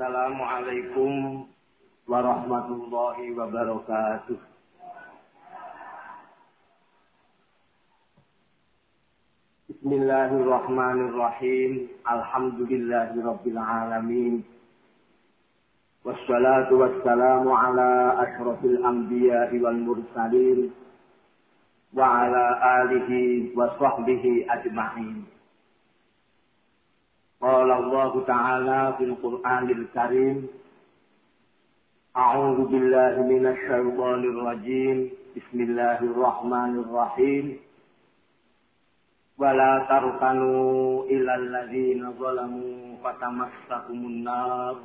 Assalamualaikum warahmatullahi wabarakatuh. Bismillahirrahmanirrahim. Alhamdulillahi rabbil alamin. Wassalatu wassalamu ala ashrafil anbiya'i wal mursalin wa ala alihi wa sahbihi ajma'in. قال الله تعالى في القرآن الكريم أعوذ بالله من الشيطان الرجيم بسم الله الرحمن الرحيم ولا تركنوا إلى الذين ظلموا فتمسكم النار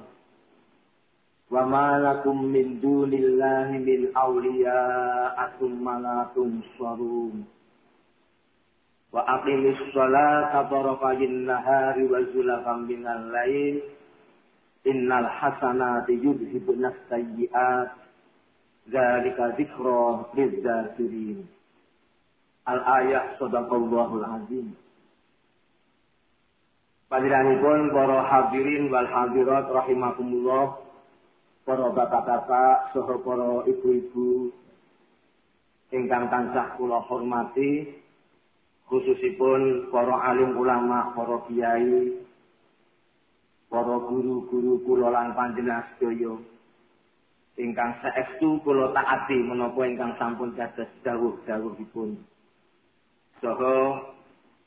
وما لكم من دون الله من أولياء ثم لا تنصرون wa aqimis sholata tarafayin nahari wa zulafan minal lain innal hasanati yudhibun sayyi'at. Dzalika dzikra lidzakirin al ayat sadaqallahul azim. Padiranipun para hadirin wal hadirat rahimakumullah. Para bapak-bapak saha para ibu-ibu. Ingkang tansah kula hormati khususipun para alim ulama, para kiai, para guru-guru kula lan panjenengan sedaya ingkang saestu kula taati menapa ingkang sampun dados dawuh-dawuhipun. Saha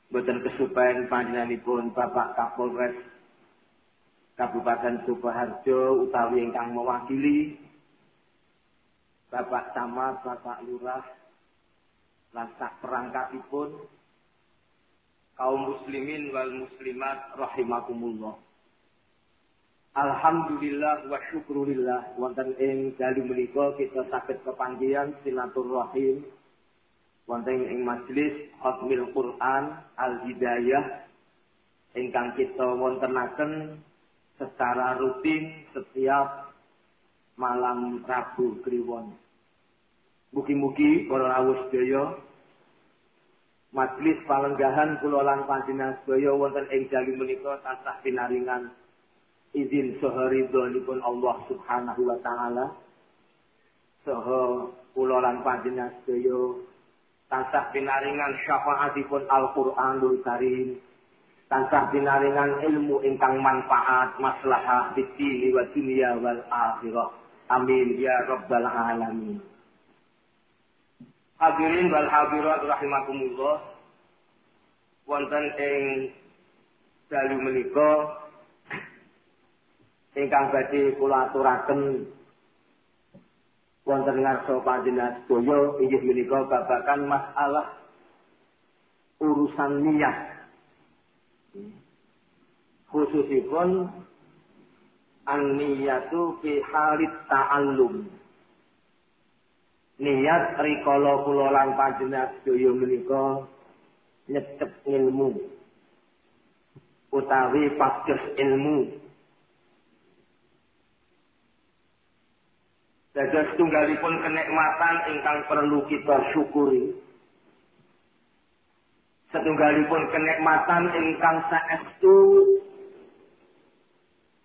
boten kesupen panjenenganipun Bapak Kapolres Kabupaten Sukoharjo utawi ingkang mewakili Bapak Camat, Bapak Lurah, lan perangkatipun kaum muslimin wal muslimat rahimakumullah. Alhamdulillah wa syukurillah wonten ing dalu menika kita saged kepanggihan silaturahim wonten ing majelis Khatmil Quran Al Hidayah ingkang kita wontenaken secara rutin setiap malam Rabu Kliwon. Mugi-mugi para rawuh sedaya Majlis palenggahan kula lan panjenengan sedaya wonten ing dalu menika tansah pinaringan izin saha ridhonipun Allah Subhanahu wa taala. Saha kula lan panjenengan sedaya tansah pinaringan syafaatipun Al-Qur'anul Karim. Tansah pinaringan ilmu ingkang manfaat maslahah di wa dunia wal akhirah. Amin ya rabbal alamin. Hadirin wal hadirat rahimakumullah. Wonten ing dalu menika ingkang badhe kula aturaken wonten ngarsa panjenengan sedaya inggih menika babakan masalah urusan niat. Khususipun an-niyatu fi halit ta'allum niat rikala kula lan panjenengan sedaya menika nyecep ilmu. Utawi pados ilmu. Dados tunggalipun kenikmatan ingkang perlu kita syukuri. Setunggalipun kenikmatan ingkang saestu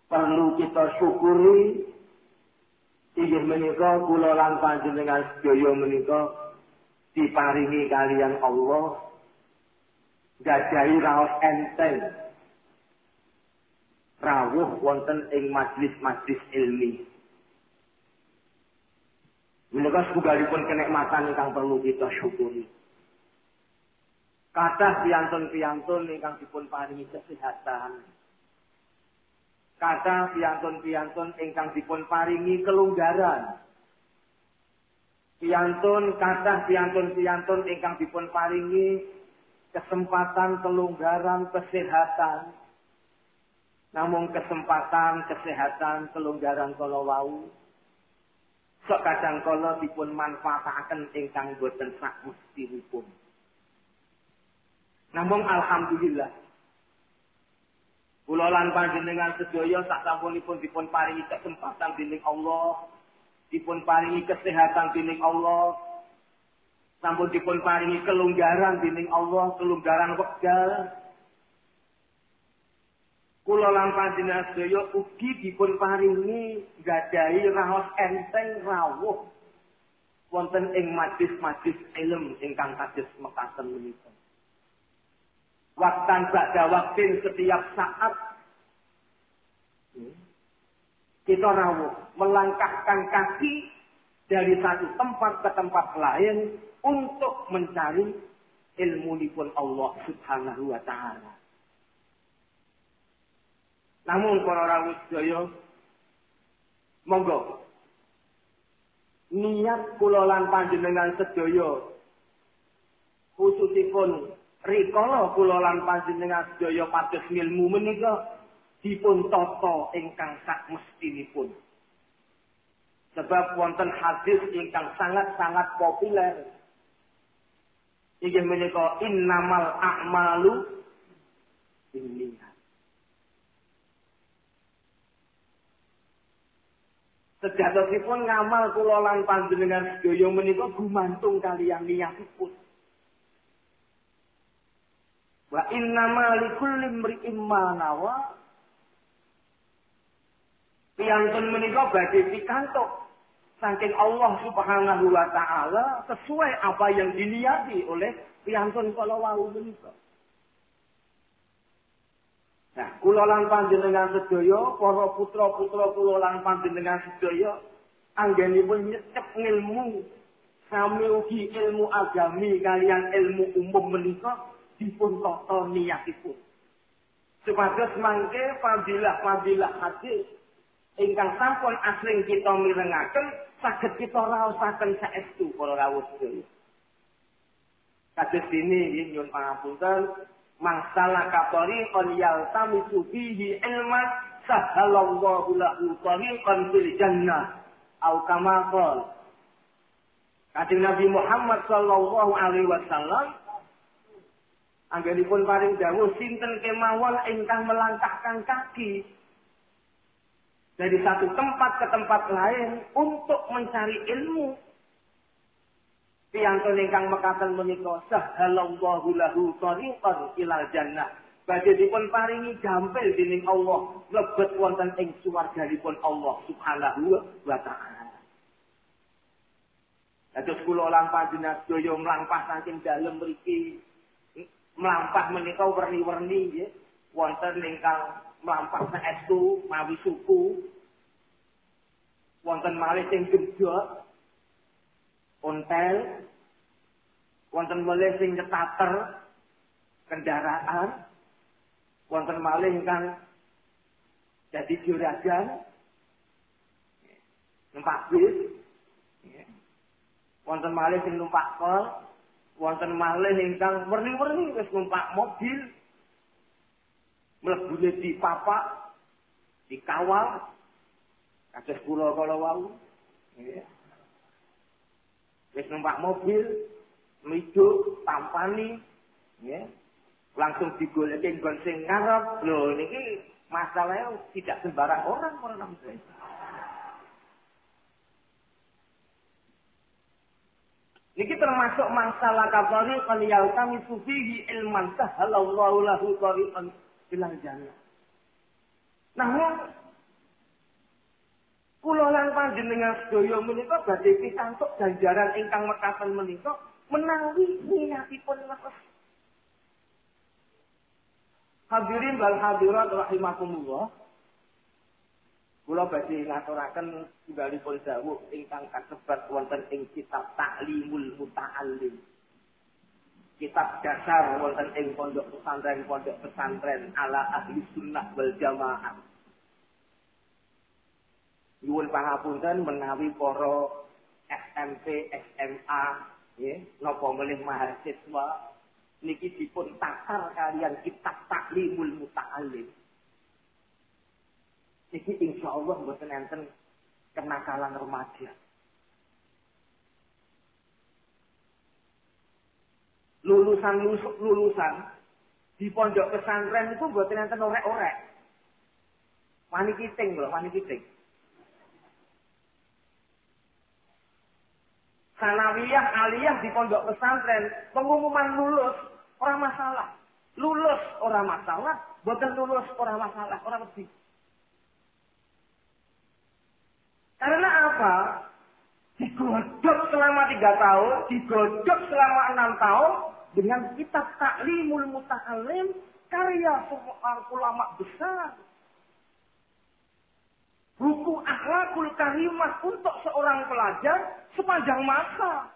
perlu kita syukuri inggih menika kula lan panjenengan sedaya menika diparingi kalian Allah gadahi raos enteng. Rawuh wonten ing majlis-majlis ilmi. Menika setunggalipun kenikmatan ingkang perlu kita syukuri. Kata piantun-piantun ingkang dipun paringi kesehatan kata piantun-piantun ingkang dipun paringi kelonggaran. Piantun kata piantun-piantun ingkang dipun paringi kesempatan kelonggaran kesehatan. Namun kesempatan kesehatan kelonggaran kalau wau sok kadang kala dipun manfaataken ingkang boten sak mestinipun. Namun alhamdulillah Kula lan panjenengan sedaya sak sampunipun dipun paringi kesempatan dening Allah, dipun paringi kesehatan dening Allah, sampun dipun paringi kelonggaran dening Allah, kelonggaran wekdal. Kula lan panjenengan sedaya ugi dipun paringi gadahi raos enteng rawuh wonten ing majlis-majlis ilmu ingkang kados mekaten menika. Waktan bakda waktin setiap saat kita rawuh melangkahkan kaki dari satu tempat ke tempat lain untuk mencari ilmu pun Allah Subhanahu wa taala. Namun para rawuh sedaya monggo niat kula panjenengan sedaya khususipun rikala kula lan panjenengan sedaya pados ilmu menika dipun tata ingkang sak mestinipun. Sebab wonten hadis ingkang sangat-sangat populer. Inggih menika innamal a'malu binniyat. Sejatosipun ngamal kula lan panjenengan sedaya menika gumantung kaliyan niatipun. Wa innama likulli imri'in ma nawa. Piyantun menika badhe pikantuk saking Allah Subhanahu wa taala sesuai apa yang diniati oleh piyantun kala wau menika. Nah, kula lan panjenengan sedaya, para putra-putra kula lan panjenengan sedaya anggenipun nyecep ilmu sami ugi ilmu agami kalian ilmu umum menika dipun tata niatipun. Supados mangke fadilah-fadilah hadis ingkang sampun asring kita mirengaken saged kita raosaken saestu para rawuh sedaya. Kados dene nyuwun pangapunten Masalah kapori kon yaltamisu fihi ilman sahalallahu lahu tariqan fil jannah. Au kama qol. Nabi Muhammad sallallahu alaihi wasallam anggenipun paring dawuh sinten kemawon ingkang melangkahkan kaki dari satu tempat ke tempat lain untuk mencari ilmu Piyantun ingkang mekaten menika sahalallahu lahu tariqan ilal jannah. Badhe dipun paringi gampil dening Allah mlebet wonten ing swarganipun Allah Subhanahu wa taala. Dados kula lan panjenengan sedaya mlampah saking dalem mriki mlampah menika werni-werni nggih wonten ingkang mlampah saestu mawi suku. Wonten malih sing gedhot ontel, wonten malih sing nyetater kendaraan, wonten malih ingkang jadi juragan, numpak bis, wonten malih sing numpak kol, wonten malih ingkang werni-werni wis numpak mobil, mlebune di papak, dikawal, kados kula kala wau. Wis numpak mobil, miduk, tampani, ya. Langsung digoleki nggon sing ngarep. Lho niki masalahnya tidak sembarang orang orang namanya. Niki termasuk masalah kabari kan kami sufihi ilman sahalallahu lahu tariqan ilal jannah. Namun Kula lan panjenengan sedaya menika badhe pikantuk ganjaran ingkang mekaten menika menawi niatipun leres. Hadirin wal hadirat rahimakumullah. Kula badhe ngaturaken tunggalipun dawuh ingkang kasebat wonten ing kitab Ta'limul Muta'allim. Kitab dasar wonten ing pondok pesantren-pondok pesantren ala ahli sunnah wal jamaah nyuwun pangapunten menawi para SMP, SMA, ya, napa melih mahasiswa niki dipun takar kalian kitab taklimul muta'allim. Niki insya Allah mboten enten kenakalan remaja. Lulusan lulusan di pondok pesantren itu mboten enten orek-orek. Wani kiting lho, wani kiting. sanawiyah, aliyah di pondok pesantren, pengumuman lulus, orang masalah. Lulus orang masalah, bukan lulus orang masalah, orang lebih. Karena apa? Digodok selama tiga tahun, digodok selama enam tahun dengan kitab taklimul muta'alim karya ulama besar. Buku akhlakul karimah untuk seorang pelajar sepanjang masa.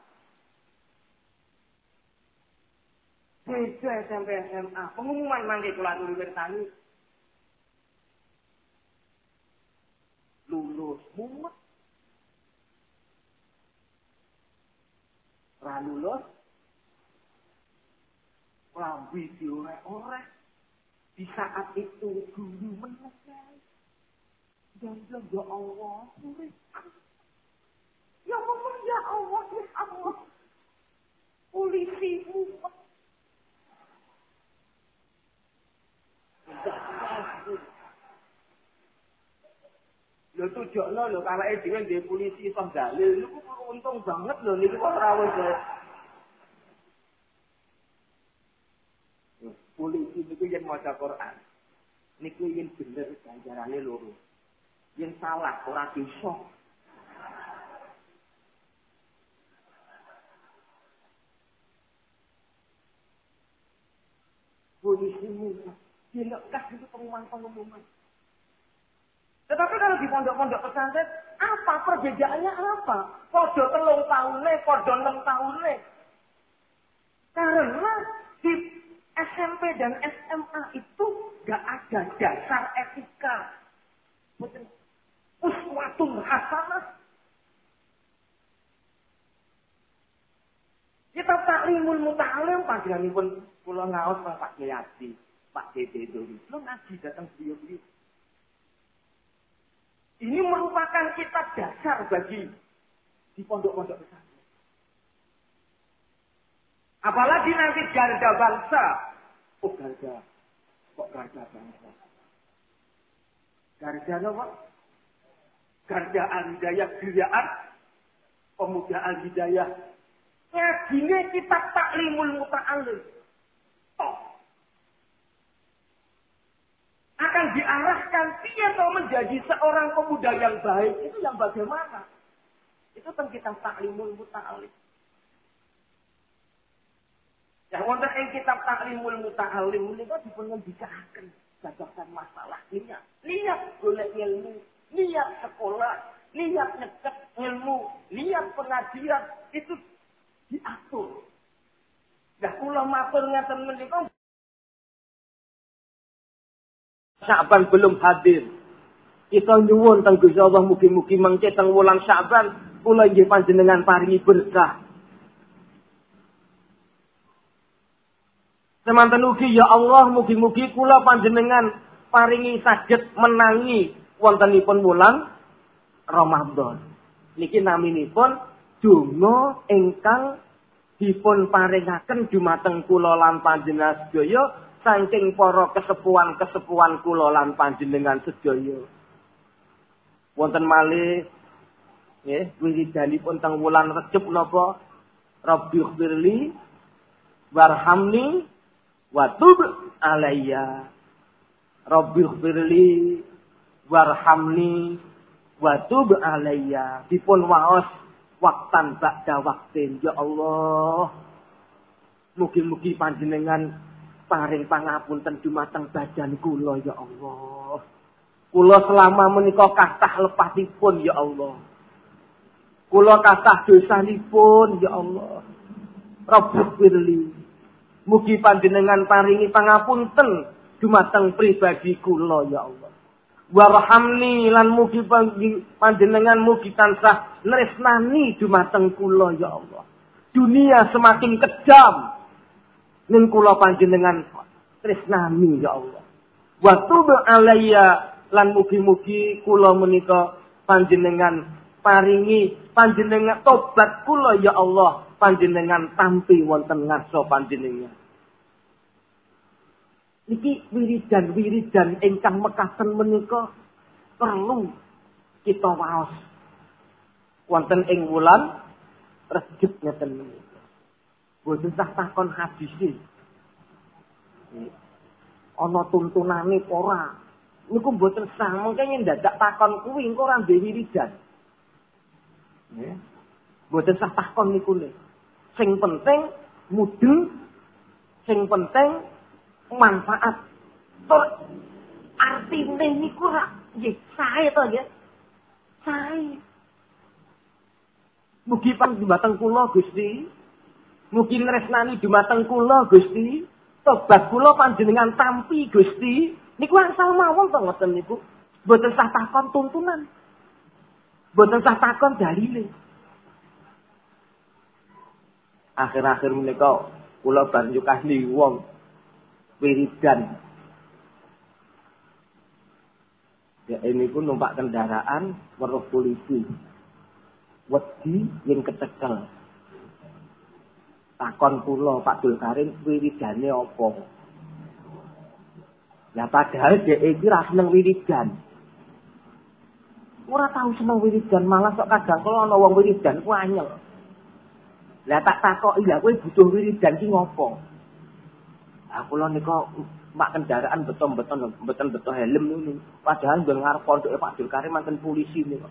Beda SMP SMA. Pengumuman mangke kula aturi tani. Lulus mumet. Ra lulus. Lambi diorek-orek. Di saat itu guru menekan. Dan ya Allah, Ya Allah, ya Allah, ya Allah. Polisi mumet. Lho tujokno lho kawake dhewe ndek polisi iso dalil niku untung banget lho niku kok rawuh ya. Polisi niku yen maca Quran. Niku yen bener ganjarane loro. Yen salah ora bisa. Polisi niku dilekah itu pengumuman-pengumuman. Tetapi kalau di pondok-pondok pesantren, apa perbedaannya apa? Podo telung tahunnya, podo enam tahunnya. Karena di SMP dan SMA itu gak ada dasar etika. Uswatun hasanah. Kita taklimul muta'alim pun pulau ngaos Pak Kiai Pak Dede Dori. Lo ngaji datang beliau-beliau. Ini merupakan kitab dasar bagi di pondok-pondok pesantren. Apalagi nanti garda bangsa. Oh garda. Kok garda bangsa? Garda apa? Garda al-hidayah Giliaan. Pemuda al-hidayah. Ngajine kitab taklimul muta'alim. Oh, akan diarahkan dia mau menjadi seorang pemuda yang baik itu yang bagaimana? Itu kan kita taklimul muta'alim. Ya wonten ing kitab taklimul muta'alim menika dipun ngendikaken babagan masalah niat. Niat golek ilmu, niat sekolah, niat nyekep ilmu, niat pengajian itu diatur. Nah, kula matur menika Syaban belum hadir. Kita nyuwun teng Gusti Allah mugi-mugi mengke teng wulan Syaban kula nggih panjenengan paringi berkah. Semanten ugi ya Allah mugi-mugi kula panjenengan paringi saged menangi wontenipun wulan Ramadan. Niki naminipun donga ingkang dipun paringaken dumateng kula lan panjenengan sedaya saking para kesepuan-kesepuan kula lan panjenengan sedaya. Wonten malih nggih wiridanipun teng wulan Rejeb napa? Rabbi ighfirli warhamni wa tub alayya. Rabbi warhamni wa tub alayya. Dipun waos waktan ba'da waktin. Ya Allah. Mugi-mugi panjenengan paring pangapunten dumateng badan kula ya Allah. Kula selama menika kathah lepasipun ya Allah. Kula kathah dosanipun ya Allah. Rabbul firli. Mugi panjenengan paringi pangapunten dumateng pribadi kula ya Allah. Warhamni lan mugi panjenengan mugi tansah nresnani dumateng kula ya Allah. Dunia semakin kejam, ning kula panjenengan tresnami ya Allah. Wa tub alayya lan mugi-mugi kula menika panjenengan paringi panjenengan tobat kula ya Allah panjenengan tampi wonten ngarsa panjenengan. Niki wiridan-wiridan ingkang mekaten menika perlu kita waos. Wonten ing wulan Rejeb ngeten menika. Boten tak takon hadis Ana tuntunane apa ora? Niku mboten sah, mengke dadak takon kuwi engko ora duwe wiridan. Nggih. Mboten sah takon niku ne. Sing penting mudeng, sing penting manfaat. Tur artine niku ora nggih sae to nggih. Sae. Mugi pan dumateng kula Gusti. Mugi nresnani dumateng kula Gusti. Tobat kula panjenengan tampi Gusti. Niku asal mawon to ngoten niku. Mboten sah takon tuntunan. Mboten sah takon dalile. Akhir-akhir menika kula bar nyukani wong wiridan. Ya ini pun numpak kendaraan weruh polisi wedi yang kecekel. Takon kula Pak Dulkarin wiridane apa? Ya padahal dhek iki ra seneng wiridan. Ora tau seneng wiridan, malah sok kadang kala ana wong wiridan ku anyel. Lah tak takoki lah kowe butuh wiridan ki ngopo? Lah kula nika mak kendaraan beton-beton beton-beton helm niku. Padahal nggon ngarep pondoke Pak Dulkarin manten polisi niku.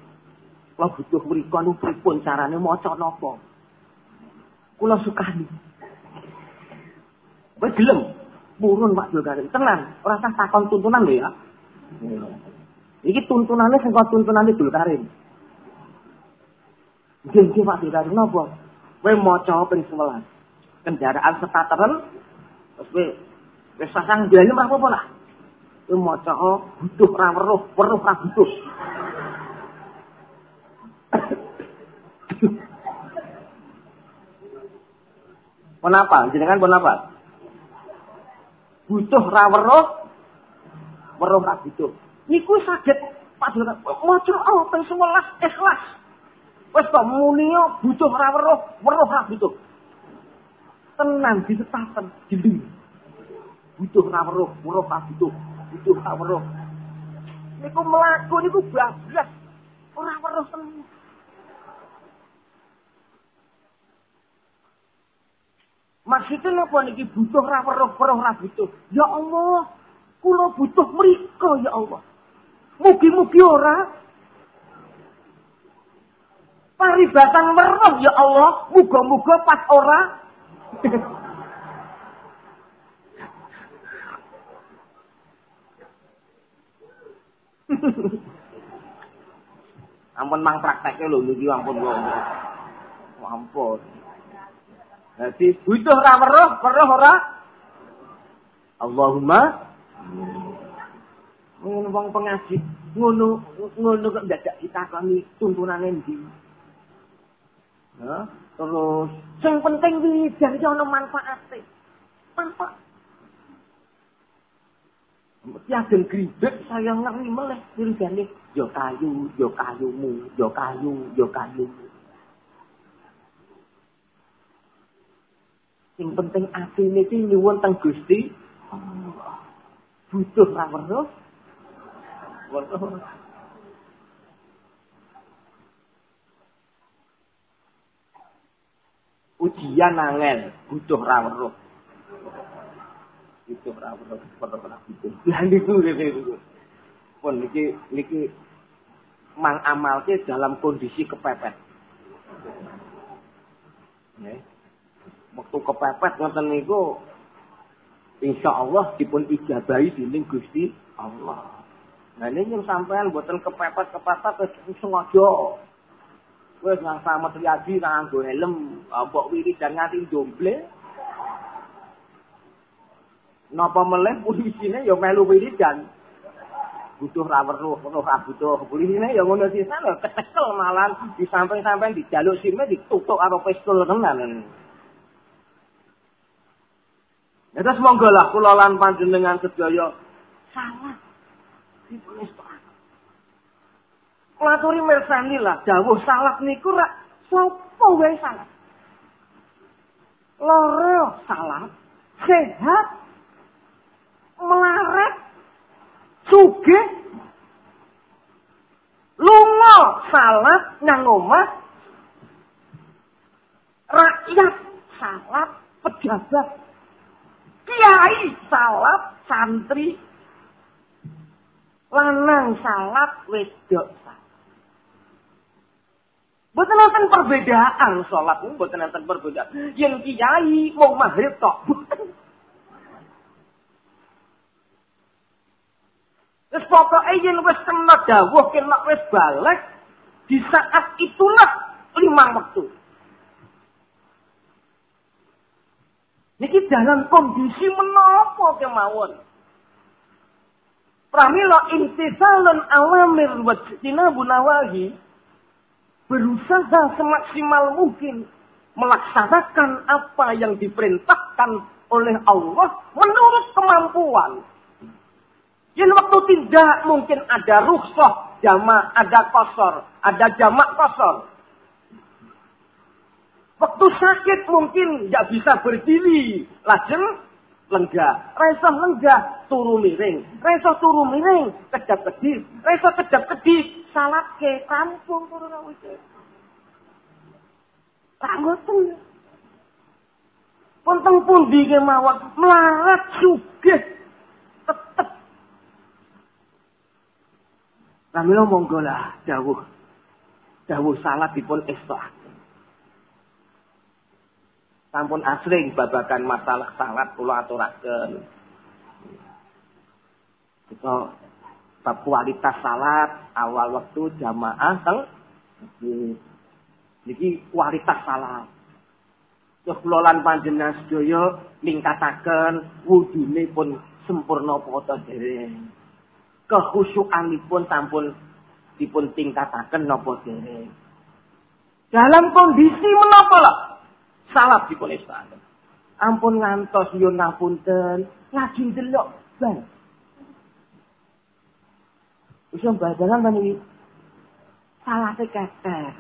Kula butuh mriku nu pripun carane maca napa? Kula sukani. Wis gelem purun Pak Julkarim. Tenang, ora usah takon tuntunan lho ya. Iki tuntunane sing kok tuntunane Julkarim. Nggih Pak Julkarim napa? Kowe maca ping 11. Kendaraan setateren terus kowe wis pasang dalem apa-apa lah. Kowe maca butuh ra weruh, weruh ra butuh. Kenapa? Jenengan pun apa? Butuh ra weruh, weruh ra butuh. Niku saged Jenengan maca oh ping 11 ikhlas. Wis to munio butuh ra weruh, weruh ra butuh. Tenang ditetapen jeli. Butuh ra weruh, weruh ra butuh. Butuh ra weruh. Niku mlaku niku bablas. Ora weruh tenang. Maksudnya apa niki butuh ra weruh-weruh ra butuh. Ya Allah, kula butuh mriko ya Allah. Mugi-mugi ora paribatan weruh ya Allah, muga-muga pas ora. ampun mang prakteknya lho niki ampun kok. Ampun. Jadi butuh ra weruh, weruh ora? Allahumma ngono wong pengaji ngono ngono kok dadak ditakoni tuntunane ndi. Hah? Terus sing penting iki ana manfaate. Manfaat. Tiageng gribek saya ngeri meleh wiridane yo kayu, yo kayumu, yo kayu, yo kayumu. Sing penting atine iki nyuwun teng Gusti Butuh weruh. Weruh. Ujian angel, butuh ra weruh. Butuh ra weruh, perlu ora butuh. Lah niku niku. Pun niki niki mang amalke dalam kondisi kepepet. Waktu kepepet ngoten niku insyaallah dipun ijabahi dening Gusti Allah. Nah ini yang sampean buatan kepepet kepepet sengaja. Wes nang sama triadi nganggo helm, mbok dan nganti domble. Napa meleh polisine ya melu wiridan. butuh ra weruh, weruh ra butuh. Polisine ya ngono sisan lho, ketekel malan di samping-samping dijaluk sirme ditutuk karo pistol tenan. Terus monggo lah kula lan panjenengan sedaya salah. Ditulis Ngaturi mirsani lah dawuh salah niku rak sapa wae salah. Loro salah, sehat, melarat, sugih, lunga salah nang omah, rakyat salah, pejabat Kiai salat, santri, lanang salat, wedok salat. Nonton perbedaan salat, boten nonton perbedaan. Yang kiai mau maghrib tok. Wis pokoke yen wis kena dawuh kena wis balik di saat itulah lima waktu. Niki dalam kondisi menapa kemawon. Pramila intisalun awamir wa bunawahi berusaha semaksimal mungkin melaksanakan apa yang diperintahkan oleh Allah menurut kemampuan. Yang waktu tidak mungkin ada rukhsah, jamak, ada kosor, ada jamak kosor. Waktu sakit mungkin nggak bisa berdiri. Lajeng lenggah. Reso lenggah, turu miring. Reso turu miring, kedap kedip. Reso kedap kedip, salat ke kampung turu rawite. Ranggoten. Ponteng pundi kemawon melarat sugih tetep. Ramilo monggo dawuh. Dawuh salat dipun estok sampun asring babakan masalah salat kula aturaken. Kita bab kualitas salat awal waktu jamaah teng niki kualitas salat. Terus kula panjenengan sedaya ningkataken wudune pun sempurna apa dereng. Kehusukanipun sampun dipun tingkataken napa dereng. Dalam kondisi menapa lah? Salah dipun istaden. Ampun ngantos yun ngapunten, ngaji delok bang. Iso badalan kan iki. Salah keketer.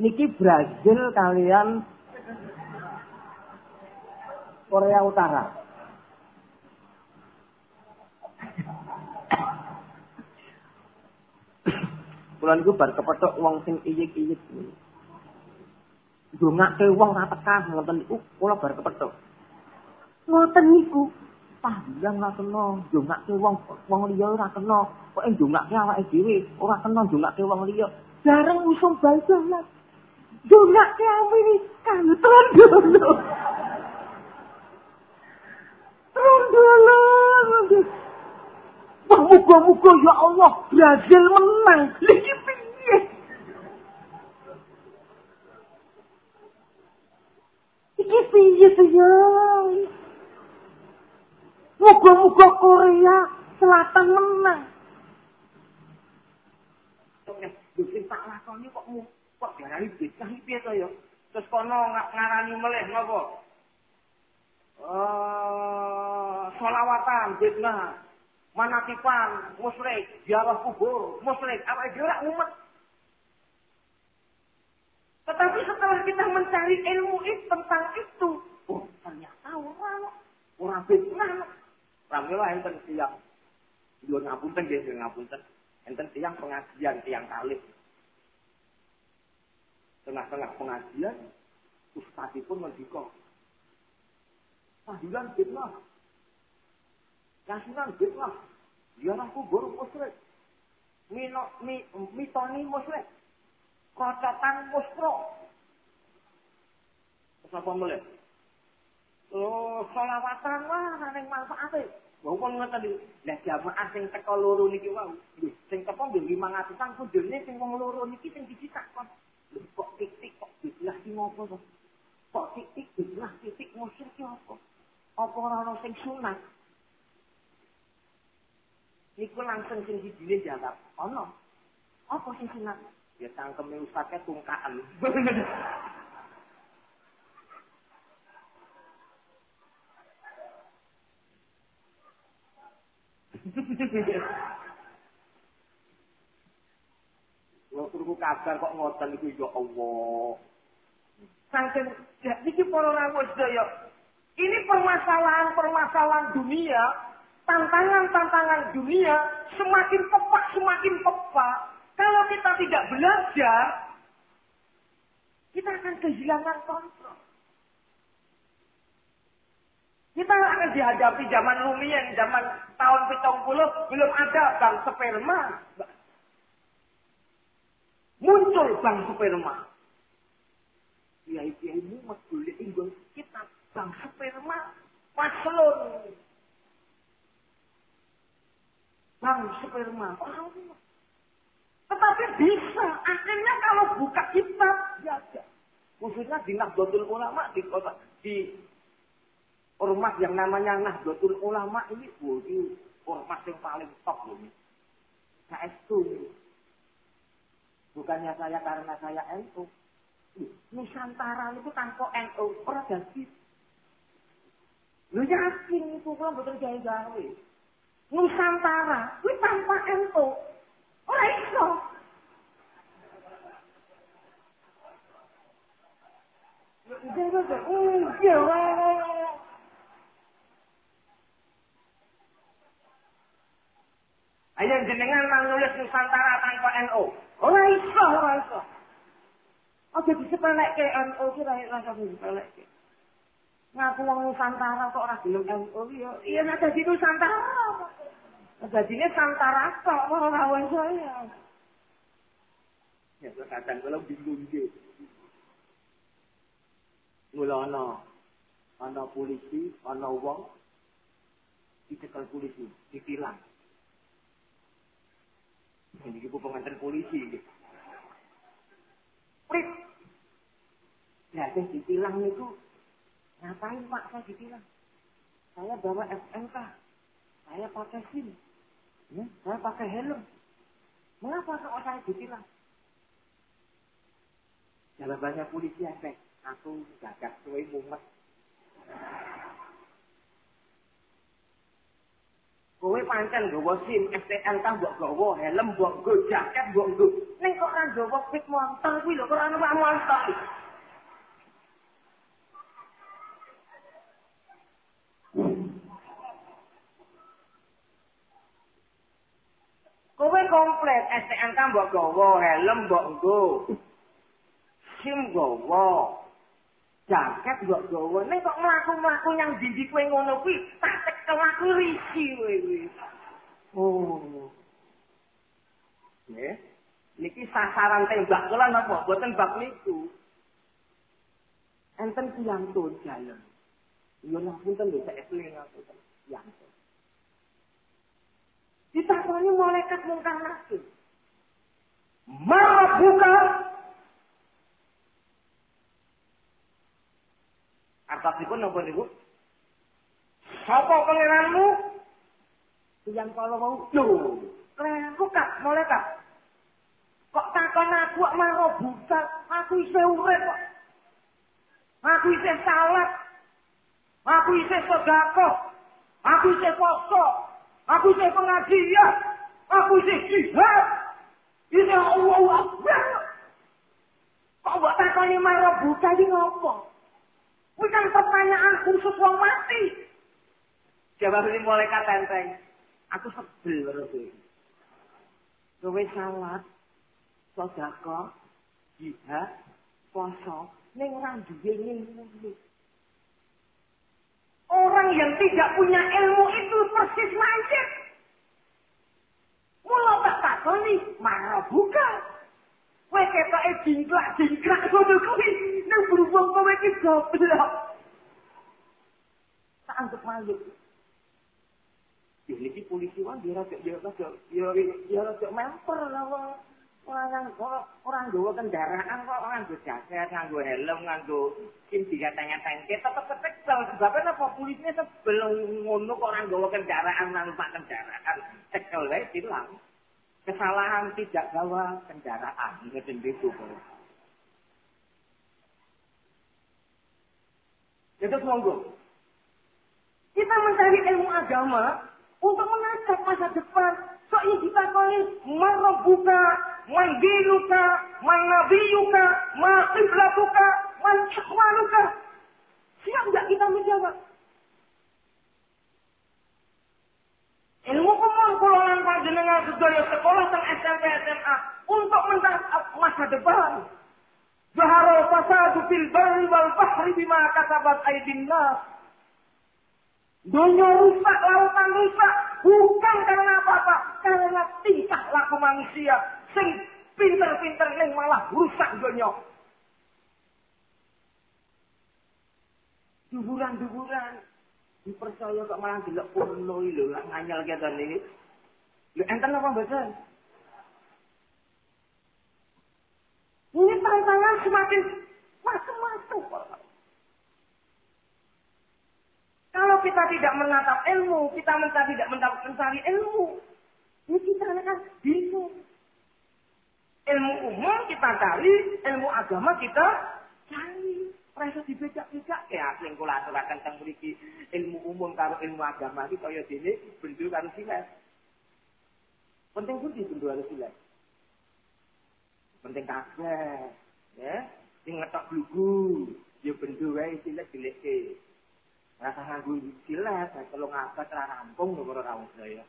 Niki Brazil kalian Korea Utara. Bulan itu bar kepethuk wong sing iyik-iyik ndongake wong ra tekah ngoten niku kula bar kepethuk. Ngoten niku panjang ra kena ndongake wong wong liya ora kena. Kok ndongake awake dhewe ora kena ndongake wong liya. Jareng usum bal-balan. Ndongake Amerika trondo. Trondo. Muga-muga ya Allah Brazil menang. Lagi Iki piye ya? Muga-muga Korea Selatan menang. Sing tak lakoni kok mu kok diarani bid'ah piye to ya? Terus kono ngarani meleh napa? Eh, solawatan bid'ah. Manatipan, musyrik, ziarah kubur, musyrik, apa ora umat tetapi setelah kita mencari ilmu itu tentang itu, oh ternyata orang orang fitnah. Ramila enten siang, dua ngapunten dia ngapunten, enten siang pengajian tiang kali. Tengah-tengah pengajian, ustaz pun mendikok. Tahlilan fitnah. Yasinan fitnah. Ziarah kubur musyrik. Mino, mi, mitoni musyrik. Kocotan muspro. Terus apa mulai? Oh, solawatan wah, neng manfaat. Wong kon ngoten iki. Lah jamaah sing teko loro niki wae. Sing teko nggih 500-an kudune sing wong loro niki sing dicitak kon. Kok tik-tik kok bislah ki ngopo to? Kok tik-tik bislah titik musyrik ki apa? Apa ora ono sing sunat? Niku langsung sing dijile jawab. Ono. Apa sing sunat? Ya cangkeme ustaznya tungkaan. Lo tunggu kabar kok ngoten iku ya Allah. Saking ya niki para rawuh sedaya. Ini permasalahan-permasalahan dunia, tantangan-tantangan dunia semakin pepak semakin pepak. Kalau kita tidak belajar, kita akan kehilangan kontrol. Kita akan dihadapi zaman lumien, zaman tahun 70, belum ada bank sperma. Muncul bank sperma. Ya ilmu meduli inggun kita bank sperma paslon. Bank sperma. Tetapi bisa. Akhirnya kalau buka kitab, ya ada. Khususnya di Nahdlatul Ulama di kota di ormas yang namanya Nahdlatul Ulama ini, oh, ini ormas yang paling top loh ini. Ini. Bukannya saya karena saya NU. Nusantara itu tanpa NU, orang jadi. Lu yakin itu kalau betul jaya gawe. Nusantara, itu tanpa NU. Orang iso. Ayo jenengan nang nulis Nusantara tanpa NU. Ora iso, ora iso. Aja disepelekke NU ki ra rasa disepelekke. Ngaku wong Nusantara kok ora gelem NU ya. Iya nek dadi Nusantara. Dadine Santara kok ora wong saya. Ya kadang kalau bingung gitu. Mula ana ana polisi, ana wong dicekel polisi, ditilang. Ini ibu pengantin polisi. Prit. Ya, saya ditilang itu. Ngapain pak saya ditilang? Saya bawa SMK. Saya pakai SIM. Ya, saya pakai helm. Mengapa kok saya ditilang? Jawabannya polisi efek. Aku gagak suwe mumet. Kowe pancen nggawa SIM, STNK mbok gawa, helm mbok nggo, jaket mbok nggo. Ning kok ora nggawa pit motor kuwi lho, kok ora numpak motor. Kowe komplit STNK mbok gawa, helm mbok nggo. SIM gawa. Jaket mbok gawa. Ning kok mlaku-mlaku yang dindi kowe ngono kuwi, tak kelaku risi kowe Oh. Nggih. Niki sasaran tembak kula napa? Boten bab niku. Enten tiyang tun jalan. Yo ngapunten lho sak eling ngapunten. Yang Ditakoni malaikat mungkar nakir. Marabuka Artosipun napa niku? Sapa pangeranmu? Yang kalau mau, lho, kok kak, mulai. Kok takon aku kok maro buta, aku isih urip kok. Aku isih salat. Aku isih sedekah. Aku isih poso. Aku isih pengajian. Aku isih jihad. Isih Allah Akbar. Kok mbok takoni maro buta iki ngopo? Kuwi kan pertanyaan khusus wong mati. Jawab ini malaikat enteng. Aku sebel terus iki. Kowe salat, sedekah, jihad, poso, ning ora duwe ilmu. Orang yang tidak punya ilmu itu persis mancet. Mula tak takoni, marah buka. Kowe ketoke jingklak-jingklak ngono kuwi, ning berhubung kowe iki goblok. Tak anggap makhluk. Jadi polisi kan dia rada dia rada dia dia rada memper lah orang orang dua kendaraan kok orang gue jaket, nganggo helm, nganggo sim tiga tanya tangke, tetap ketekel. Sebabnya apa polisinya sebelum ngono kok orang dua kendaraan, numpak kendaraan, tekel deh hilang. Kesalahan tidak bawa kendaraan, ngeten itu. Itu monggo. Kita mencari ilmu agama, untuk menatap masa depan. Soalnya kita kali buka, mandiluka, manabiyuka, maqiblatuka, mancakwanuka. Siap nggak kita menjawab? Ilmu kemampuan panjenengan sedaya sekolah teng SMP SMA untuk menatap masa depan. Zaharul fasadu fil barri wal bahri bima kasabat aydin nas. Dunia rusak, lautan rusak. Bukan karena apa-apa. Karena tingkah laku manusia. Sing pinter-pinter ning malah rusak dunia. Duburan-duburan. Dipercaya kok malah delok porno lho, lah nganyel kita ini. Lho enten apa mboten? Ini tantangan semakin macam-macam. Kalau kita tidak menatap ilmu, kita mencari, tidak mencari ilmu, ini kita akan bingung. Ilmu umum kita cari, ilmu agama kita cari. Rasa dibejak-bejak ya sing kula aturaken teng mriki ilmu umum karo ilmu agama iki kaya dene bendu karo silet. Penting pundi bendu karo silet? Penting kabeh, ya. Sing ngetok blugu, ya bendu wae silet dilekke. Rasa nganggo silet, kalau ngapa ora rampung ora rawuh saya.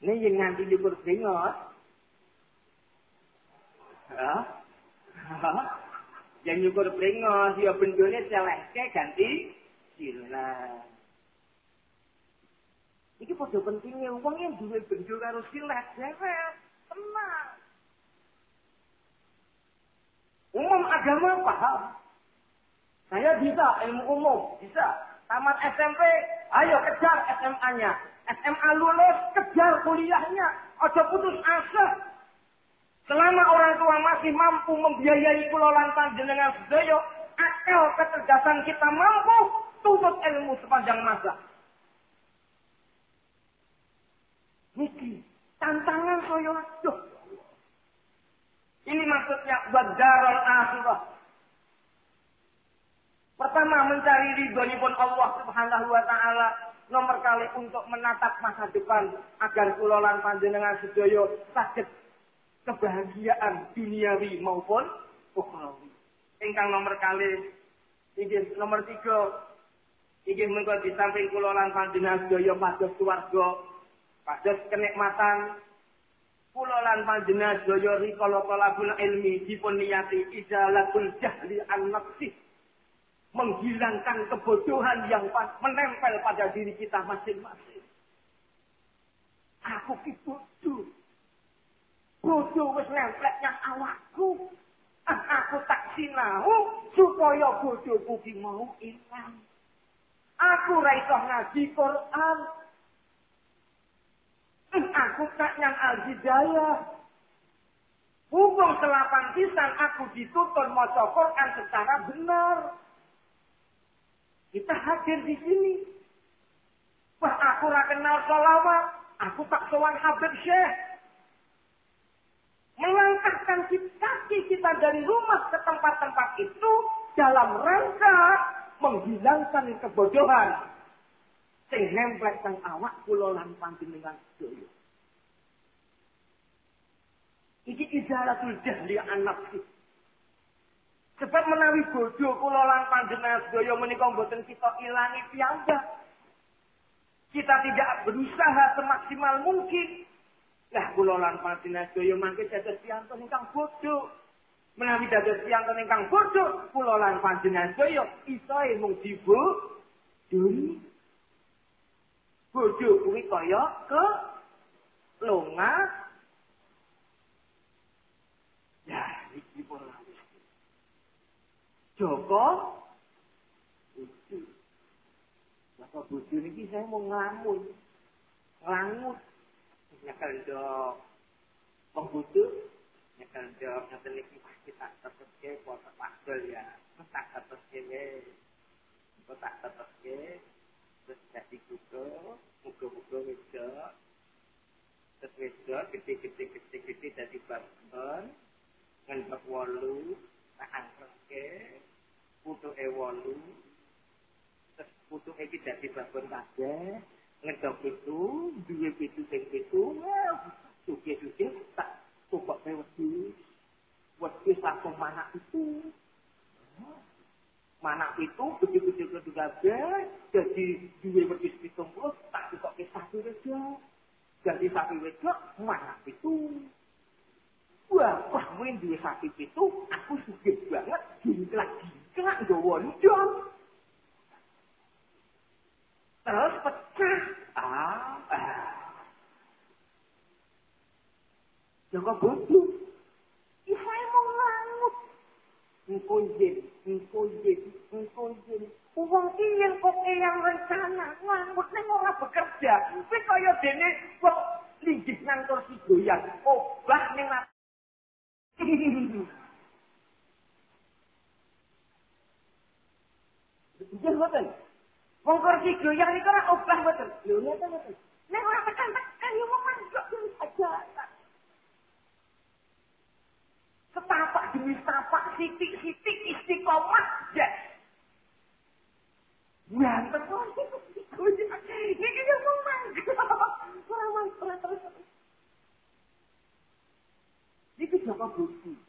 Ini yang nganti nyukur bengos. Ya. Yang nyukur bengos, ya bendone celehke ganti silet. Iki padha pentingnya wong yang duwe bendo karo silet, jewet, tenang. Umum agama paham. Saya bisa ilmu umum, bisa. Tamat SMP, ayo kejar SMA-nya. SMA lulus, kejar kuliahnya. Ojo putus asa. Selama orang tua masih mampu membiayai kulolan panjenengan sedoyo, akal kecerdasan kita mampu tuntut ilmu sepanjang masa. Niki, tantangan soyo aduh. Ini maksudnya badarul akhirah. Pertama mencari ridho pun Allah Subhanahu wa taala. Nomor kali untuk menatap masa depan agar kulolan panjenengan sedoyo sakit kebahagiaan duniawi maupun ukhrawi. Ingkang nomor kali ingin nomor tiga ingin mengkau di samping kulolan panjenengan sedoyo pada swarga pada kenikmatan kulolan panjenengan sedoyo rikala talabul ilmi dipun niyati idalatul jahli an nafsih menghilangkan kebodohan yang menempel pada diri kita masing-masing. Aku ki. Bodoh wis nempleknya awakku. Ah, aku tak sinau supaya bodohku ki mau ilang. Aku ra iso ngaji Quran. Aku tak yang al-hidayah. Hukum selapan pisan aku dituntun maca Quran secara benar. Kita hadir di sini. Wah, aku ora kenal solawat. Aku tak sowan Habib Syekh. Melangkahkan kaki kita dari rumah ke tempat-tempat itu dalam rangka menghilangkan kebodohan. Sing nempel sang awak kula lan panjenengan sedaya. Iki izalatul jahli anak. Sebab menawi bodoh kula lan panjenengan sedaya menika mboten kita ilangi piyambak. Kita tidak berusaha semaksimal mungkin. Lah kula lan panjenengan sedaya mangke dados piyantos ingkang bodoh. Menawi dados piyantos ingkang bodoh, kula lan panjenengan sedaya iso mung dibu duri. Bodoh kuwi kaya ke longa. Ya, iki pun Joko Budi. Joko Budi ini saya mau ngelamun. Ngelangut. Nyekel dok. Pembutuh. Nyekel dok. Nyekel ini pasti tak terpeske. Kuasa pakbel ya. Tak terpeske. Kau tak terpeske. Terus jadi kudo. Muka-muka wedok. Terus wedok. Gede-gede-gede-gede jadi babon. Ngendok walu. Tahan terpeske. putuke wolu terus putuke iki dadi babon kabeh ngedok itu duwe pitu sing pitu suke-suke tak tukok wedi. Wedi langsung mana itu. Mana itu begitu juga kabeh jadi duwe wedi pitung puluh tak tukok ke satu aja jadi sapi wedok mana itu. Wah, wah, main dua sapi itu, aku suka banget, kena gawa ndon. terus pecah. Ah, ah. Joko Bondo, saya mau ngangut. Engkau jen, engkau jen, engkau jen. Wong iya kok yang rencana ngangut ning ora bekerja. Tapi kaya dene kok lidik nang kursi goyang. Obah neng Jangan lupa Wong kursi goyang niku ora obah mboten. Lho ngeten mboten. Nek ora tekan-tekan yo wong manjok aja. Setapak demi setapak, sitik-sitik istiqomah, ya. Nganten kok Niki yo wong manjok. Ora terus. Niki Joko Budi.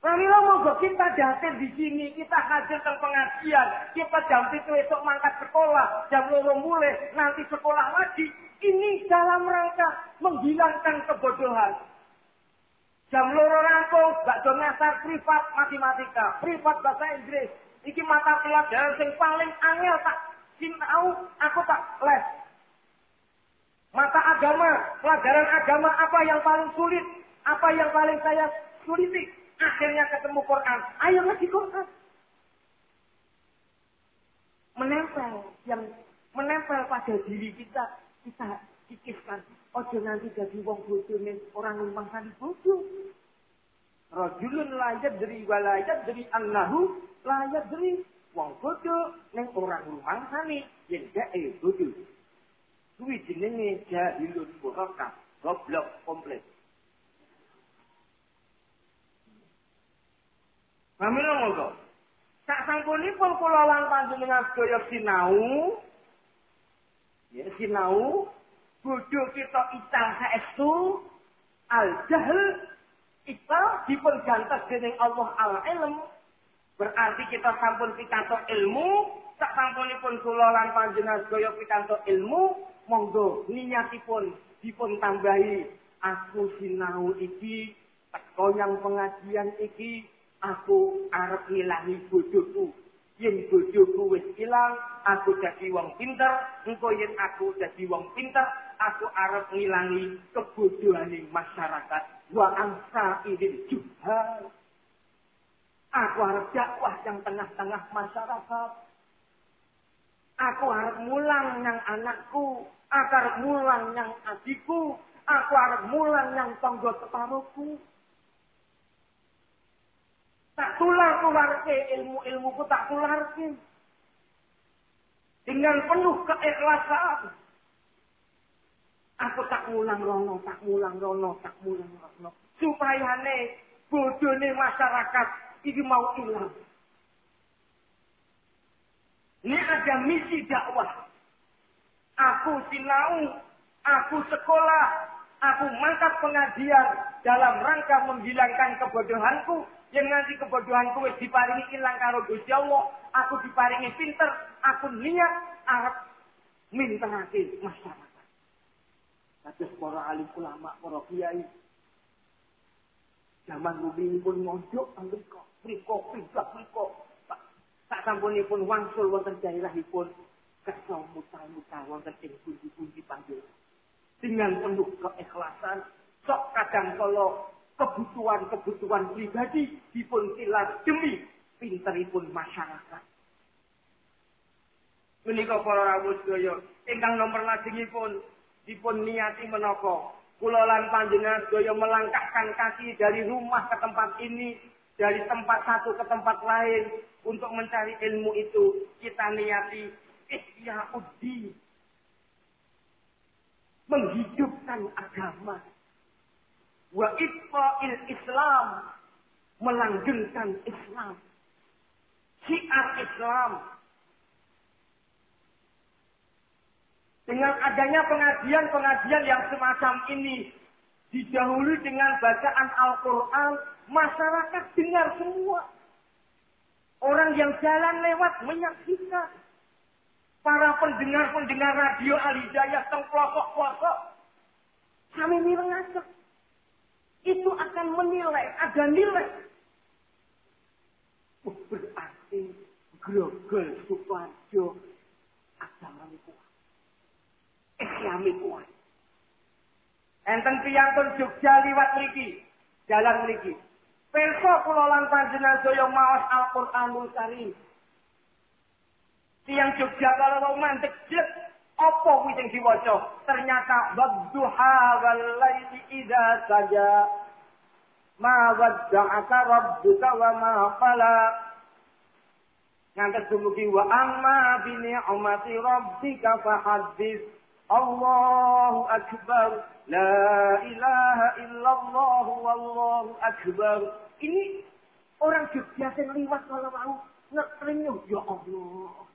Pramila moga kita datang di sini, kita hadir ke pengajian, kita jam itu esok mangkat sekolah, jam loro mulai, nanti sekolah lagi. Ini dalam rangka menghilangkan kebodohan. Jam loro rampung, gak ngasar privat matematika, privat bahasa Inggris. Iki mata pelajaran yang paling angel tak sinau, aku tak les. Mata agama, pelajaran agama apa yang paling sulit, apa yang paling saya suliti. Akhirnya ketemu Quran. Ayo lagi Quran. Menempel yang menempel pada diri kita kita kikiskan. Ojo nanti jadi wong bodoh orang numpang kali bodoh. Rajulun layat dari walayat dari annahu layat dari wong bodoh nih orang rumah kali yang gak eh bodoh. Kuwi jenenge jahilun murakkab, goblok komplit. Pamila monggo. Sak sampunipun kula lan panjenengan sedaya sinau. Ya sinau. Bodho kita ical saestu. Al jahl ical dipun gantos dening Allah al ilm. Berarti kita sampun pikantuk ilmu. Sak sampunipun kula lan panjenengan sedaya pikantuk ilmu monggo niatipun dipun tambahi aku sinau iki teko yang pengajian iki aku arep ngilangi bojoku. Yen bojoku wis ilang, aku dadi wong pinter. Engko yen aku dadi wong pinter, aku arep ngilangi kebodohane masyarakat. Wa angsa idin juhal. Aku harap dakwah yang tengah-tengah masyarakat. Aku harap mulang yang anakku. Aku harap mulang yang adikku. Aku harap mulang yang tonggo separuhku. Tak tular ke ilmu-ilmuku tak tular ke. Dengan penuh keikhlasan. Aku tak mulang rono, tak mulang rono, tak mulang rono. Supaya ne bodohne masyarakat ini mau hilang. Ini ada misi dakwah. Aku sinau, aku sekolah, aku mangkat pengajian dalam rangka menghilangkan kebodohanku yang nanti kebodohan wis diparingi ilang karo Gusti Allah, aku diparingi pinter, aku niat arep minterake masyarakat. Kados para alim ulama, para kiai. Zaman rumiyin pun mondok mriko, mriko pindah mriko. Tak sampunipun wangsul wonten daerahipun kesel mutal-mutal wonten ing pundi-pundi panggil. Dengan penuh keikhlasan, sok kadang kalau kebutuhan-kebutuhan pribadi dipun tilas demi pinteripun masyarakat. Menika para rawuh sedaya, ingkang nomor lajengipun dipun niati menapa kula lan panjenengan sedaya melangkahkan kaki dari rumah ke tempat ini, dari tempat satu ke tempat lain untuk mencari ilmu itu kita niati ihya'uddin menghidupkan agama wa itfa'il Islam melanggengkan Islam. Syiar Islam. Dengan adanya pengajian-pengajian yang semacam ini didahului dengan bacaan Al-Quran masyarakat dengar semua. Orang yang jalan lewat menyaksikan. Para pendengar-pendengar radio Al-Hidayah teng pelosok-pelosok. Kami mirengake itu akan menilai, ada nilai. Oh, berarti grogol Suparjo ada Islami kuat. Enten tiyang pun Jogja liwat mriki, jalan mriki. Perso kula lan panjenengan saya maos Al-Qur'anul Karim. Tiang Jogja kalau mau mantek jet, apa kuwi sing diwaca? Ternyata wadduha wal laili idza saja. Ma wadda'aka rabbuka wa ma qala. Ngantos dumugi wa amma bi ni'mati rabbika fahaddits. Allahu akbar. La ilaha illallah wallahu akbar. Ini orang Jogja yang liwat kalau mau ngetrenyuh. Ya Allah.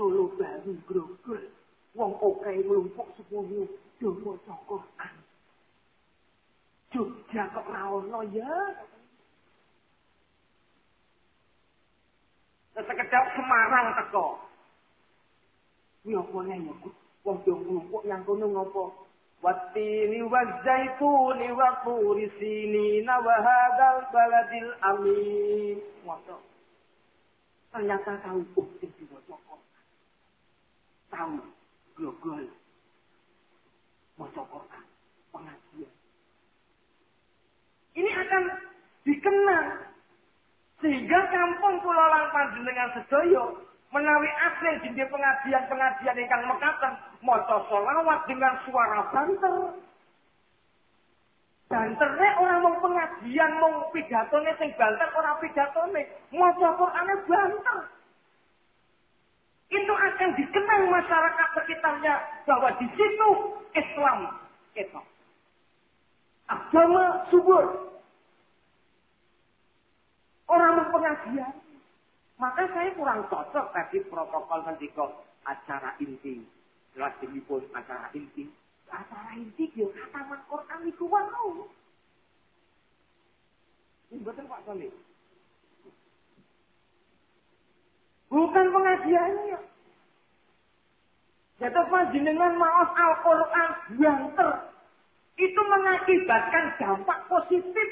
Solo baru grogol. Wong oke melumpuk sepuluh. Domo Quran. Jogja kok rawono ya. Sekedap Semarang teko. Apa nih ya? Wong dong melumpuk yang kono ngopo? Wattini wa zaituni wa turi sinina wa hadal baladil amin. Ternyata tahu bukti di Quran. Tahu glogol. Maca Quran. Pengajian. Ini akan dikenal. Sehingga kampung Pulau Lang Panjenengan sedaya menawi asli jindi pengajian-pengajian ingkang mekaten maca selawat dengan suara banter. Banternya orang mau pengajian mau pidatone sing banter orang pidatone maca Qur'ane banter. Itu akan dikenal masyarakat sekitarnya bahwa di situ Islam itu. Agama subur. Orang pengajian. Maka saya kurang cocok tadi protokol ketika acara inti. Jelas pun acara inti. Acara inti yo kataman Quran iku wau. Ini betul Pak Tony. Bukan pengajiannya. Jatuh panjenengan maaf Al-Quran banter. Itu mengakibatkan dampak positif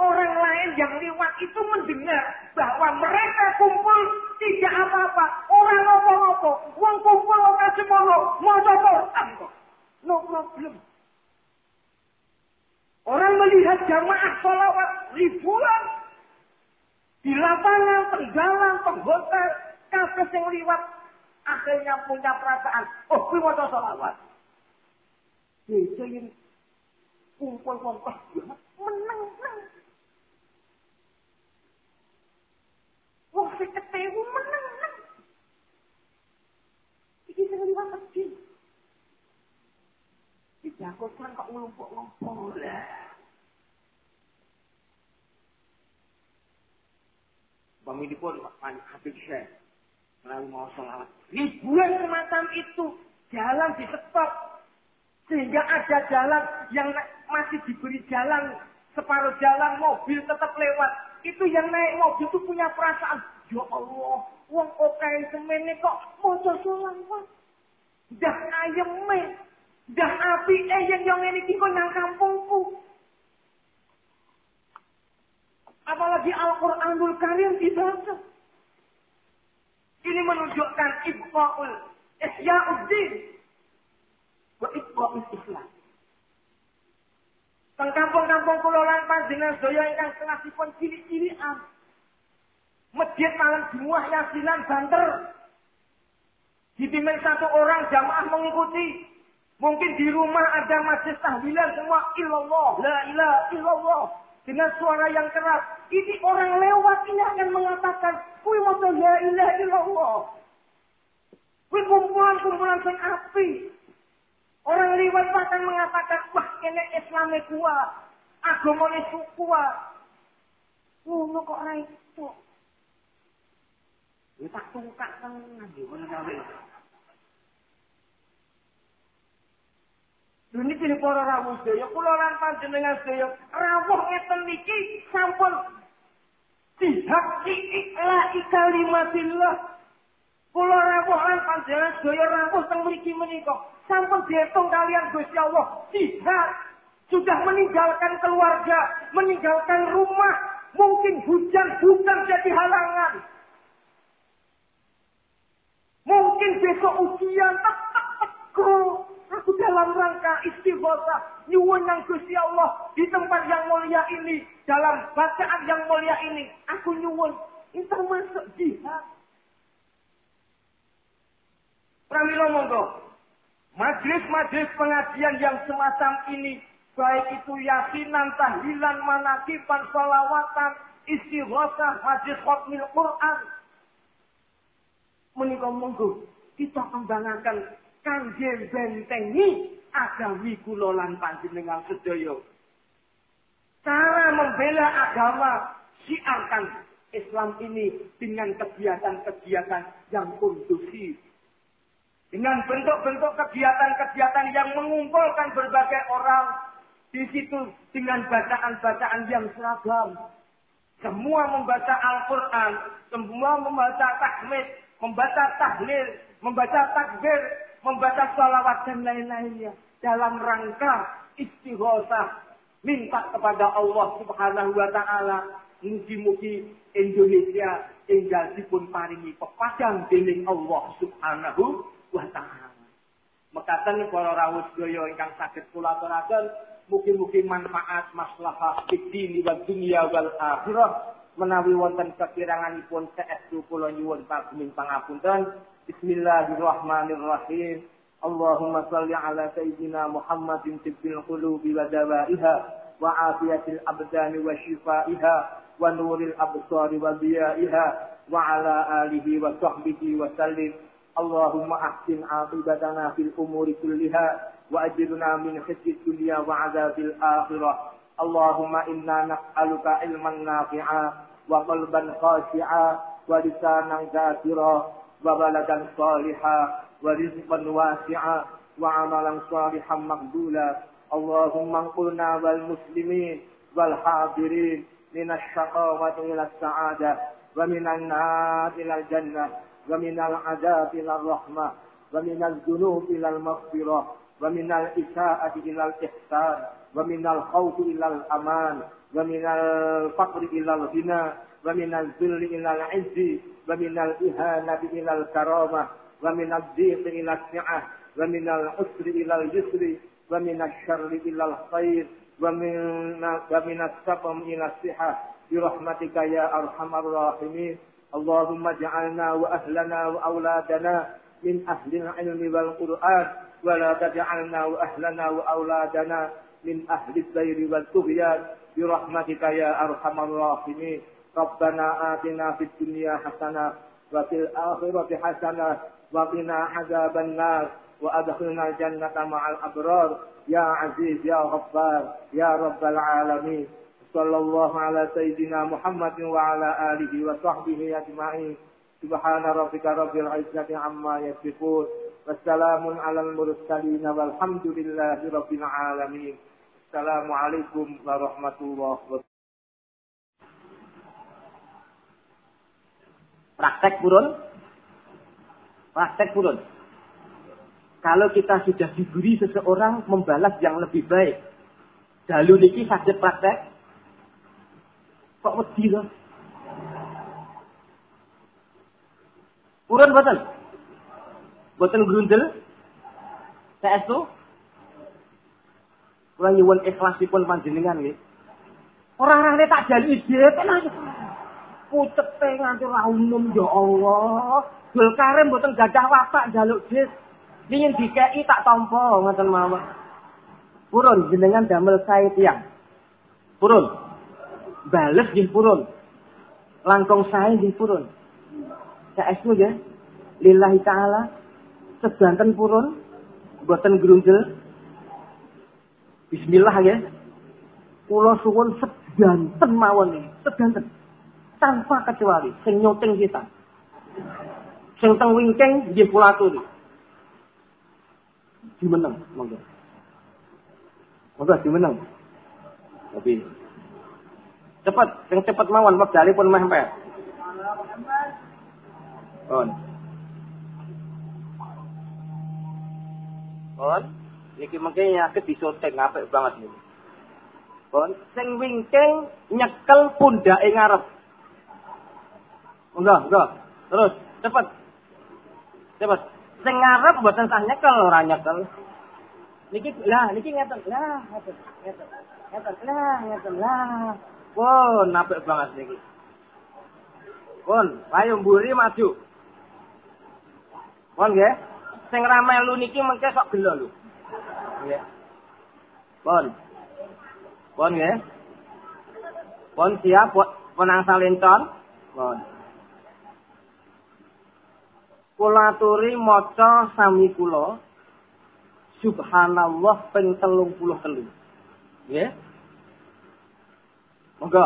orang lain yang lewat itu mendengar bahwa mereka kumpul tidak apa-apa. Orang ngopo-ngopo. Uang kumpul orang semono. Mau Quran kok. No problem. Orang melihat jamaah sholawat ribuan. Di lapangan, penggalan, penghotel. Kafe yang lewat. Akhirnya punya perasaan. Oh, gue mau sholawat. Itu yang kumpul-kumpul. Menang, menang. Wong sing ketewu meneng meneng. Iki sing liwat masjid. Iki aku kan kok ngumpul-ngumpul lah. Pemilikpun Habib Syekh melalui mau sholat. Ribuan semacam itu jalan di stop sehingga ada jalan yang masih diberi jalan separuh jalan mobil tetap lewat itu yang naik mobil itu punya perasaan. Ya Allah, uang okai semene kok mau solawat. Dah ayam me. Dah api eh yang yang ini kiko nang kampungku. Apalagi Al-Quranul Karim dibaca. Ini menunjukkan ibqa'ul ihya'uddin. Wa ibqa'ul islam. Teng kampung-kampung lan panjenengan sedaya ingkang kelasipun cilik-cilikan. Masjid malam Jumat yasinan banter. Dipimpin satu orang jamaah mengikuti. Mungkin di rumah ada masjid tahlilan semua illallah, la ilaha illallah. Dengan suara yang keras. Ini orang lewat ini akan mengatakan, kui mau la ilaha illallah. Kui kumpulan-kumpulan sing api. Orang liwat bahkan mengatakan, wah ini Islam kuat. Agama ini kuat. Ngono kok ora itu. Ya tak tungkak tenan yo ngono kae. Dene iki para rawuh sedaya, kula lan panjenengan sedaya, rawuh ngeten niki sampun. Tidak ikla ikalimatillah. Kula rawuh lan panjenengan sedaya rawuh teng mriki menika. Sampun dihitung kalian Gusti Allah. Jihad sudah meninggalkan keluarga, meninggalkan rumah, mungkin hujan bukan jadi halangan. Mungkin besok ujian tetap Aku aku dalam rangka istighosah nyuwun yang Gusti Allah di tempat yang mulia ini, dalam bacaan yang mulia ini, aku nyuwun ini termasuk jihad. Pramila monggo. Majlis-majlis pengajian yang semacam ini, baik itu yasinan, tahlilan, manakiban, salawatan, istighosah, majlis khotmil Quran. Menikah monggo, kita kembangkan kangge bentengi agami kula lan panjenengan sedaya. Cara membela agama siarkan Islam ini dengan kegiatan-kegiatan yang kondusif. Dengan bentuk-bentuk kegiatan-kegiatan yang mengumpulkan berbagai orang di situ dengan bacaan-bacaan yang seragam. Semua membaca Al-Quran, semua membaca tahmid, membaca tahlil, membaca takbir, membaca salawat dan lain-lainnya dalam rangka istighosah minta kepada Allah Subhanahu wa taala. Mugi-mugi Indonesia tinggal dipun paringi pepadang dening Allah Subhanahu wa taala. Mekaten para rawuh sedaya ingkang saged kula aturaken mugi-mugi manfaat maslahah fid wa dunya wal akhirah. Menawi wonten kekiranganipun saestu kula nyuwun pageming pangapunten Bismillahirrahmanirrahim. Allahumma salli ala sayyidina Muhammadin tibbil qulubi wa dawaiha wa afiyatil abdani wa shifaiha wa nuril absari wa diyaiha wa ala alihi wa sahbihi wa sallim. Allahumma ahsin aqibatana fil umuri kulliha wa ajirna min khizyid dunya wa azabil akhirah. Allahumma inna nas'aluka ilman nafi'a wa qalban khashi'a wa lisanan zakira وبلدا صالحا ورزقا واسعا وعملا صالحا مقبولا اللهم انقلنا والمسلمين والحاضرين من الشقاوة إلى السعادة ومن النار إلى الجنة ومن العذاب إلى الرحمة ومن الذنوب إلى المغفرة ومن الإساءة إلى الإحسان ومن الخوف إلى الأمان ومن الفقر إلى الغنى ومن الذل إلى العز ومن الإهانة إلى الكرامة ومن الضيق إلى السعة ومن العسر إلى اليسر ومن الشر إلى الخير ومن ومن السقم إلى الصحة. برحمتك يا أرحم الراحمين. اللهم اجعلنا وأهلنا وأولادنا من أهل العلم والقرآن ولا تجعلنا وأهلنا وأولادنا من أهل السير والطغيان. برحمتك يا أرحم الراحمين. ربنا آتنا في الدنيا حسنة وفي الآخرة حسنة وقنا عذاب النار وأدخلنا الجنة مع الأبرار. يا عزيز يا غفار يا رب العالمين. صلى الله على سيدنا محمد وعلى آله وصحبه أجمعين. سبحان ربك رب العزة عما يصفون. والسلام على المرسلين والحمد لله رب العالمين. السلام عليكم ورحمة الله وبركاته. Praktek purun. Praktek purun. Kalau kita sudah diberi seseorang membalas yang lebih baik. Dalu niki sakit praktek. Kok wedi loh? Purun boten? Boten grundel? Saya itu? Kula nyuwun ikhlasipun panjenengan nggih. Ora-orane tak jali ide, tenang pucete nganti ora umum ya Allah. Dul karim mboten gadah watak jaluk dis. Ingin dikei tak tampa ngoten mawon. Purun jenengan damel sae tiyang. Purun. Bales nggih purun. Langkung sae nggih purun. Saestu ya. Lillahi taala sedanten purun boten grunjel. Bismillah ya. Kula suwun sedanten mawon sedanten tanpa kecuali sing nyuting kita. Sing teng wingking nggih kula aturi. Dimeneng, monggo. Monggo dimeneng. Tapi cepat, sing cepat mawon wekdale pun meh meh. On. On. Iki mengke nyakit disoting apik banget ini. On, sing wingking nyekel pundake ngarep. Enggak, enggak. Terus, cepat. Cepat. Sing ngarep mboten sah nyekel ora nyekel. Niki lah niki ngeten lah ngeten ngeten lah ngeten lah. Pun apik banget niki. Pun, ayo mburi maju. Pun nggih. Sing ra melu niki mengke sok gelo lho. Nggih. Pun. Pun nggih. Pun siap pun angsal lencon. Pun. Kula aturi maca sami kula Subhanallah ping 33. Nggih. Monggo.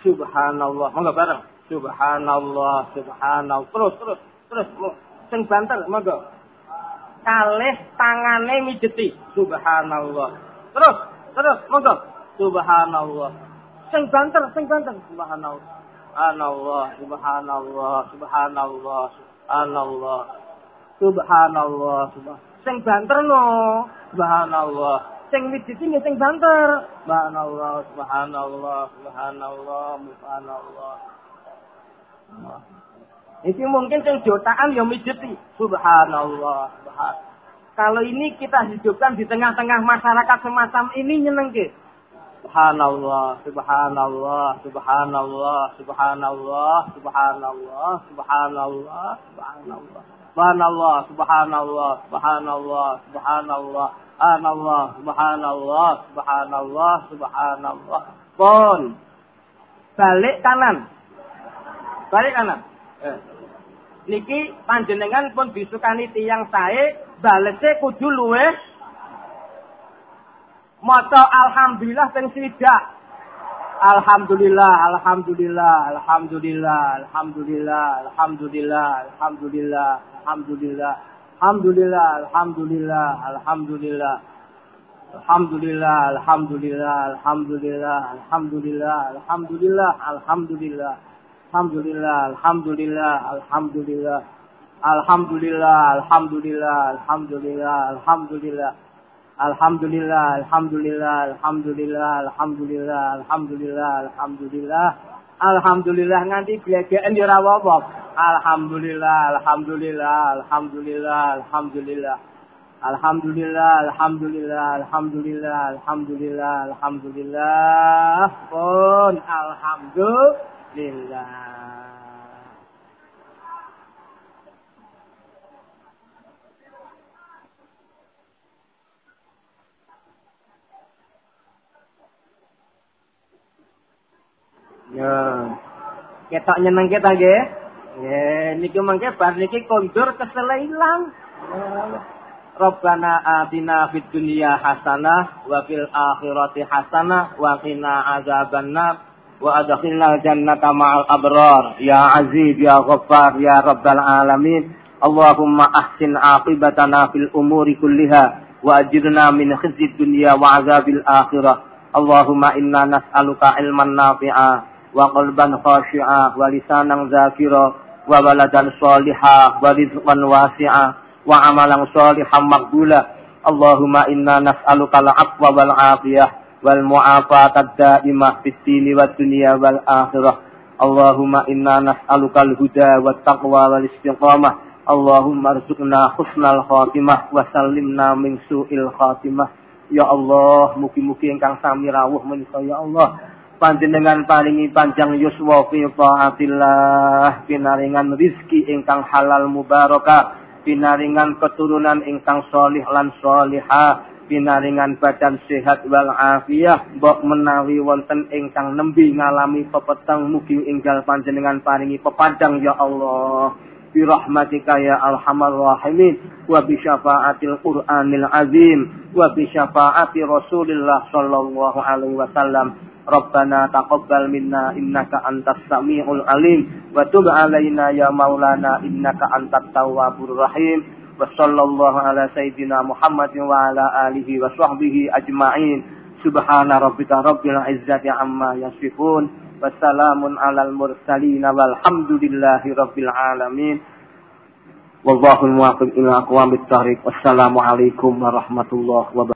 Subhanallah. Monggo bareng. Subhanallah, subhanallah. Terus, terus, terus. Sing banter, monggo. Kalih tangane mijeti. Subhanallah. Terus, terus, monggo. Subhanallah. Sing banter, sing banter. Subhanallah. Subhanallah, subhanallah, subhanallah, subhanallah. Subhanallah, subhanallah. Sing banter no. Subhanallah. Sing mijeti nggih sing banter. Subhanallah, subhanallah, subhanallah, subhanallah. Ini mungkin yang jutaan yang mijeti. Subhanallah. Subhan. Kalau ini kita hidupkan di tengah-tengah masyarakat semacam ini nyeneng ke. Subhanallah, subhanallah, subhanallah, subhanallah, subhanallah, subhanallah, subhanallah. Subhanallah, subhanallah, subhanallah, subhanallah, subhanallah, subhanallah, subhanallah, subhanallah. Pun. Balik kanan. Balik kanan. Eh. Niki panjenengan pun disukani tiang sae balese kudu luwe maca alhamdulillah ping swidak. Alhamdulillah, alhamdulillah, alhamdulillah, alhamdulillah, alhamdulillah, alhamdulillah, alhamdulillah, alhamdulillah, alhamdulillah, alhamdulillah. Alhamdulillah, alhamdulillah, alhamdulillah, alhamdulillah, alhamdulillah, alhamdulillah. Alhamdulillah, alhamdulillah, alhamdulillah. Alhamdulillah, alhamdulillah, alhamdulillah, alhamdulillah. Alhamdulillah, alhamdulillah, alhamdulillah, alhamdulillah, alhamdulillah, alhamdulillah. Alhamdulillah nganti glegeken ya ora Alhamdulillah, alhamdulillah, alhamdulillah, alhamdulillah. Alhamdulillah, alhamdulillah, alhamdulillah, alhamdulillah, alhamdulillah. Pun alhamdulillah Ya. Ketok nyeneng kita nggih. Ya, niki mangke bar niki kondur kesel ilang. Rabbana atina fid dunya hasanah wa fil akhirati hasanah wa qina azabannar wa adkhilna jannata ma'al abrar ya aziz ya ghaffar ya rabbal alamin Allahumma ahsin aqibatana fil umuri kulliha wa ajirna min khizid dunya wa azabil akhirah Allahumma inna nas'aluka ilman nafiah wa qalban khashi'a wa lisanan zakira wa waladan shaliha wa rizqan wasi'a wa amalan shalihan maqbula Allahumma inna nas'aluka al-'afwa wal 'afiyah wal mu'afata ad-da'imah fid dini wad dunya wal akhirah Allahumma inna nas'aluka al-huda wat taqwa wal istiqamah Allahumma arzuqna husnal khatimah wa sallimna min su'il khatimah. Ya Allah, mugi-mugi engkang sami rawuh menika ya Allah. Panjenengan paringi panjang yuswa fi taatillah, pinaringan rizki ingkang halal mubarakah, pinaringan keturunan ingkang solih lan solihah, pinaringan badan sehat wal afiyah mbok menawi wonten ingkang nembi ngalami pepeteng mugi inggal panjenengan paringi pepadang ya Allah birahmatika ya arhamar rahimin wa bi syafaatil qur'anil azim wa bi syafaati rasulillah sallallahu alaihi wasallam. Rabbana taqabbal minna innaka antas samiul alim wa tub alaina ya maulana innaka antat tawwabur rahim. Wa sallallahu ala sayyidina Muhammadin wa ala alihi wa sahbihi ajma'in. Subhana rabbika rabbil izzati amma yasifun. Wassalamun alal mursalin walhamdulillahi rabbil alamin. Wallahul muwaffiq ila aqwamit thariq. Wassalamualaikum warahmatullahi wabarakatuh.